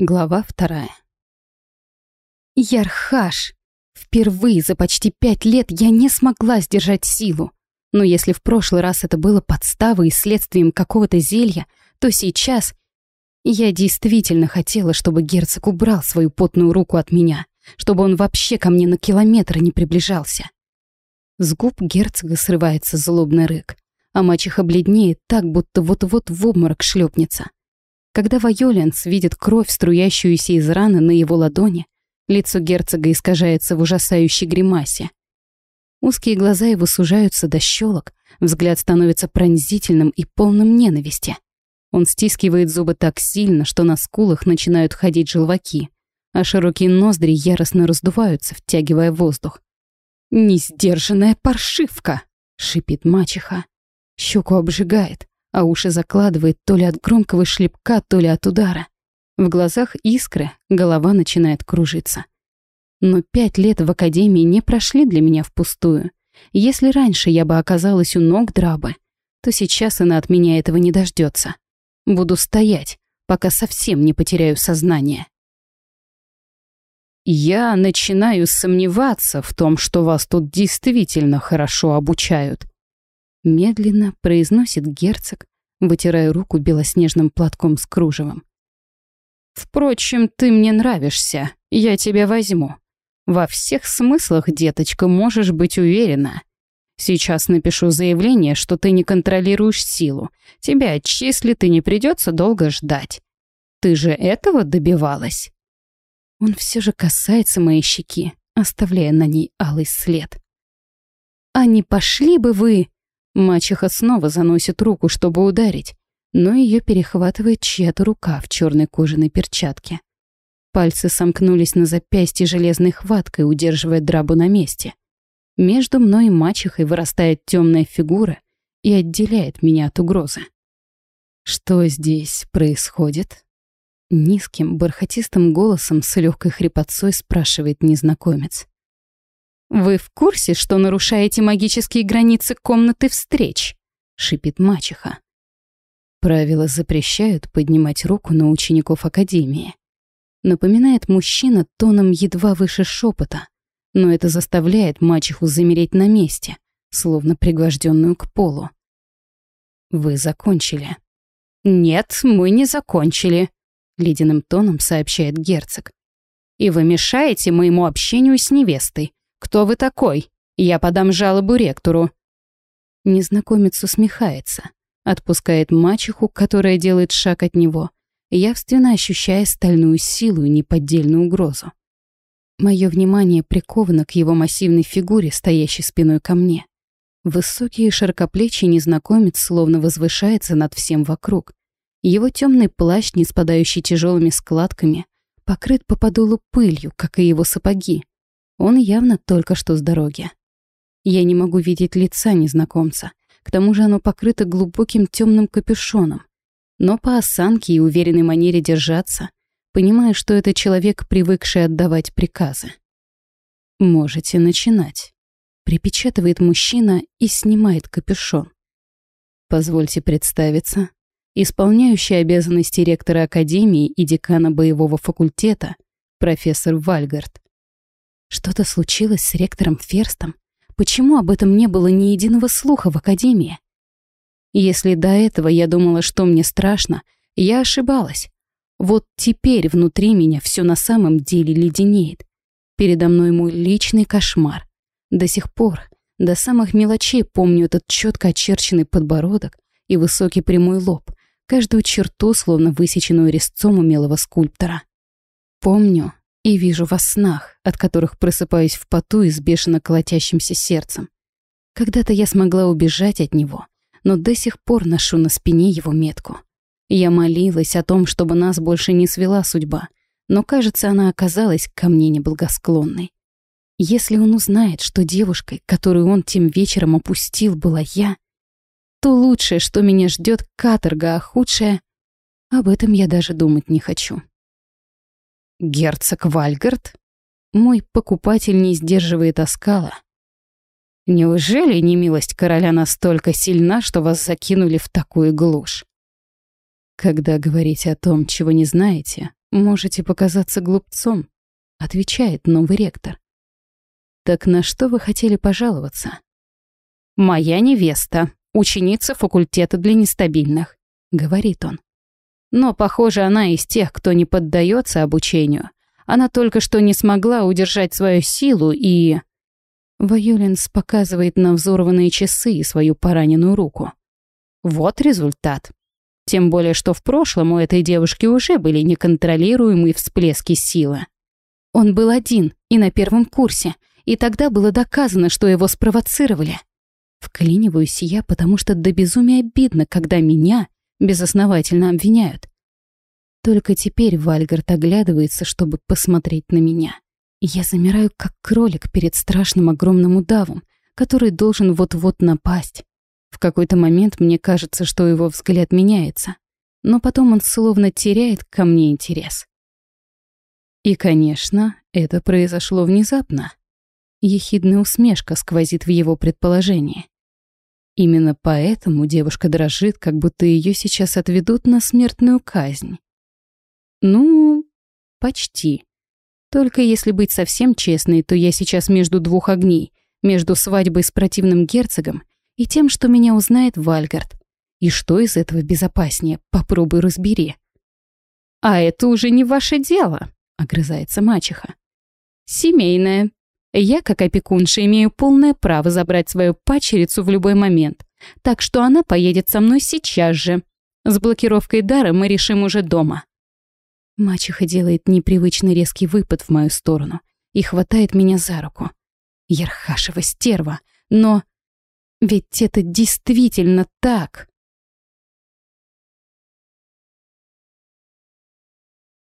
Глава вторая. Ярхаш! Впервые за почти пять лет я не смогла сдержать силу. Но если в прошлый раз это было подставой и следствием какого-то зелья, то сейчас я действительно хотела, чтобы герцог убрал свою потную руку от меня, чтобы он вообще ко мне на километр не приближался. С губ герцога срывается злобный рык, а мачеха бледнеет так, будто вот-вот в обморок шлепнется. Когда Вайоленс видит кровь, струящуюся из раны на его ладони, лицо герцога искажается в ужасающей гримасе. Узкие глаза его сужаются до щелок, взгляд становится пронзительным и полным ненависти. Он стискивает зубы так сильно, что на скулах начинают ходить желваки, а широкие ноздри яростно раздуваются, втягивая воздух. «Несдержанная паршивка!» — шипит мачеха. Щеку обжигает а уши закладывает то ли от громкого шлепка, то ли от удара. В глазах искры, голова начинает кружиться. Но пять лет в академии не прошли для меня впустую. Если раньше я бы оказалась у ног драбы, то сейчас она от меня этого не дождется. Буду стоять, пока совсем не потеряю сознание. Я начинаю сомневаться в том, что вас тут действительно хорошо обучают. Медленно произносит герцог, вытирая руку белоснежным платком с кружевом. «Впрочем, ты мне нравишься, я тебя возьму. Во всех смыслах, деточка, можешь быть уверена. Сейчас напишу заявление, что ты не контролируешь силу. Тебя отчислят и не придется долго ждать. Ты же этого добивалась?» Он все же касается моей щеки, оставляя на ней алый след. «А не пошли бы вы...» Мачеха снова заносит руку, чтобы ударить, но ее перехватывает чья-то рука в черной кожаной перчатке. Пальцы сомкнулись на запястье железной хваткой, удерживая драбу на месте. Между мной и мачехой вырастает темная фигура и отделяет меня от угрозы. Что здесь происходит? Низким, бархатистым голосом с легкой хрипотцой спрашивает незнакомец. «Вы в курсе, что нарушаете магические границы комнаты встреч?» — шипит мачеха. Правила запрещают поднимать руку на учеников Академии. Напоминает мужчина тоном едва выше шепота, но это заставляет мачеху замереть на месте, словно пригвожденную к полу. «Вы закончили». «Нет, мы не закончили», — ледяным тоном сообщает герцог. «И вы мешаете моему общению с невестой. «Кто вы такой? Я подам жалобу ректору». Незнакомец усмехается, отпускает мачеху, которая делает шаг от него, явственно ощущая стальную силу и неподдельную угрозу. Мое внимание приковано к его массивной фигуре, стоящей спиной ко мне. Высокий и широкоплечий незнакомец словно возвышается над всем вокруг. Его темный плащ, не спадающий тяжелыми складками, покрыт по подолу пылью, как и его сапоги, он явно только что с дороги. Я не могу видеть лица незнакомца. К тому же оно покрыто глубоким темным капюшоном. Но по осанке и уверенной манере держаться, понимаю, что это человек, привыкший отдавать приказы. «Можете начинать», — припечатывает мужчина и снимает капюшон. «Позвольте представиться. Исполняющий обязанности ректора Академии и декана боевого факультета, профессор Вальгард. Что-то случилось с ректором Ферстом? Почему об этом не было ни единого слуха в Академии? Если до этого я думала, что мне страшно, я ошибалась. Вот теперь внутри меня все на самом деле леденеет. Передо мной мой личный кошмар. До сих пор, до самых мелочей помню этот четко очерченный подбородок и высокий прямой лоб, каждую черту, словно высеченную резцом умелого скульптора. Помню, и вижу во снах, от которых просыпаюсь в поту и с бешено колотящимся сердцем. Когда-то я смогла убежать от него, но до сих пор ношу на спине его метку. Я молилась о том, чтобы нас больше не свела судьба, но, кажется, она оказалась ко мне неблагосклонной. Если он узнает, что девушкой, которую он тем вечером опустил, была я, то лучшее, что меня ждет, каторга, а худшее... Об этом я даже думать не хочу. Герцог Вальгард? Мой покупатель не сдерживает оскала. Неужели немилость короля настолько сильна, что вас закинули в такую глушь? Когда говорите о том, чего не знаете, Можете показаться глупцом, отвечает новый ректор. Так на что вы хотели пожаловаться? Моя невеста, ученица факультета для нестабильных, говорит он. Но, похоже, она из тех, кто не поддается обучению. Она только что не смогла удержать свою силу и... Вайолинс показывает на взорванные часы и свою пораненную руку. Вот результат. Тем более, что в прошлом у этой девушки уже были неконтролируемые всплески силы. Он был один и на первом курсе, и тогда было доказано, что его спровоцировали. Вклиниваюсь я, потому что до безумия обидно, когда меня безосновательно обвиняют. Только теперь Вальгард оглядывается, чтобы посмотреть на меня. Я замираю, как кролик перед страшным огромным удавом, который должен вот-вот напасть. В какой-то момент мне кажется, что его взгляд меняется, но потом он словно теряет ко мне интерес. И, конечно, это произошло внезапно. Ехидная усмешка сквозит в его предположении. Именно поэтому девушка дрожит, как будто ее сейчас отведут на смертную казнь. Ну, почти. Только если быть совсем честной, то я сейчас между двух огней, между свадьбой с противным герцогом и тем, что меня узнает Вальгард. И что из этого безопаснее, попробуй разбери. «А это уже не ваше дело», — огрызается мачеха. «Семейное. Я, как опекунша, имею полное право забрать свою пачерицу в любой момент, так что она поедет со мной сейчас же. С блокировкой дара мы решим уже дома». Мачеха делает непривычный резкий выпад в мою сторону и хватает меня за руку. Ерхашева стерва, но... Ведь это действительно так.